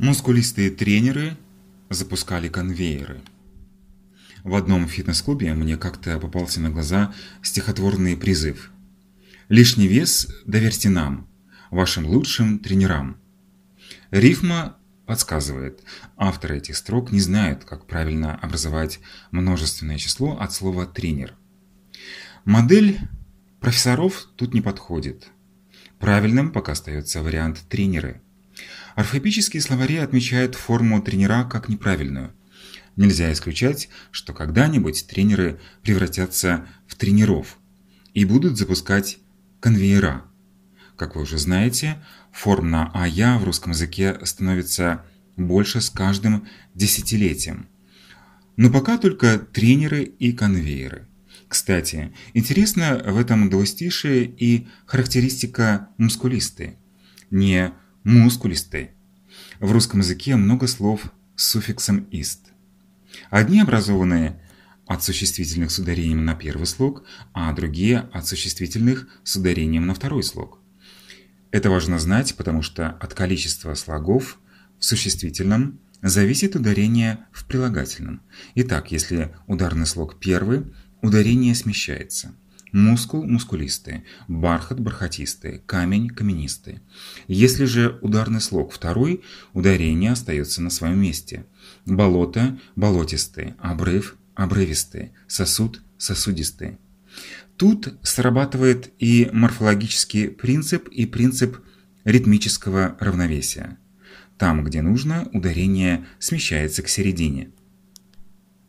Мускулистые тренеры запускали конвейеры. В одном фитнес-клубе мне как-то попался на глаза стихотворный призыв. «Лишний вес доверьте нам, вашим лучшим тренерам». Рифма подсказывает, авторы этих строк не знают, как правильно образовать множественное число от слова «тренер». Модель профессоров тут не подходит. Правильным пока остается вариант «тренеры». Орфоэпические словари отмечают форму тренера как неправильную. Нельзя исключать, что когда-нибудь тренеры превратятся в тренеров и будут запускать конвейера. Как вы уже знаете, форм на «а-я» в русском языке становится больше с каждым десятилетием. Но пока только тренеры и конвейеры. Кстати, интересно в этом двустишие и характеристика мускулисты. Не мускулистый. В русском языке много слов с суффиксом «ист». Одни образованы от существительных с ударением на первый слог, а другие от существительных с ударением на второй слог. Это важно знать, потому что от количества слогов в существительном зависит ударение в прилагательном. Итак, если ударный слог первый, ударение смещается – Мускул – мускулистый, бархат – бархатистый, камень – каменистый. Если же ударный слог второй, ударение остается на своем месте. Болото – болотистый, обрыв – обрывистый, сосуд – сосудистый. Тут срабатывает и морфологический принцип, и принцип ритмического равновесия. Там, где нужно, ударение смещается к середине.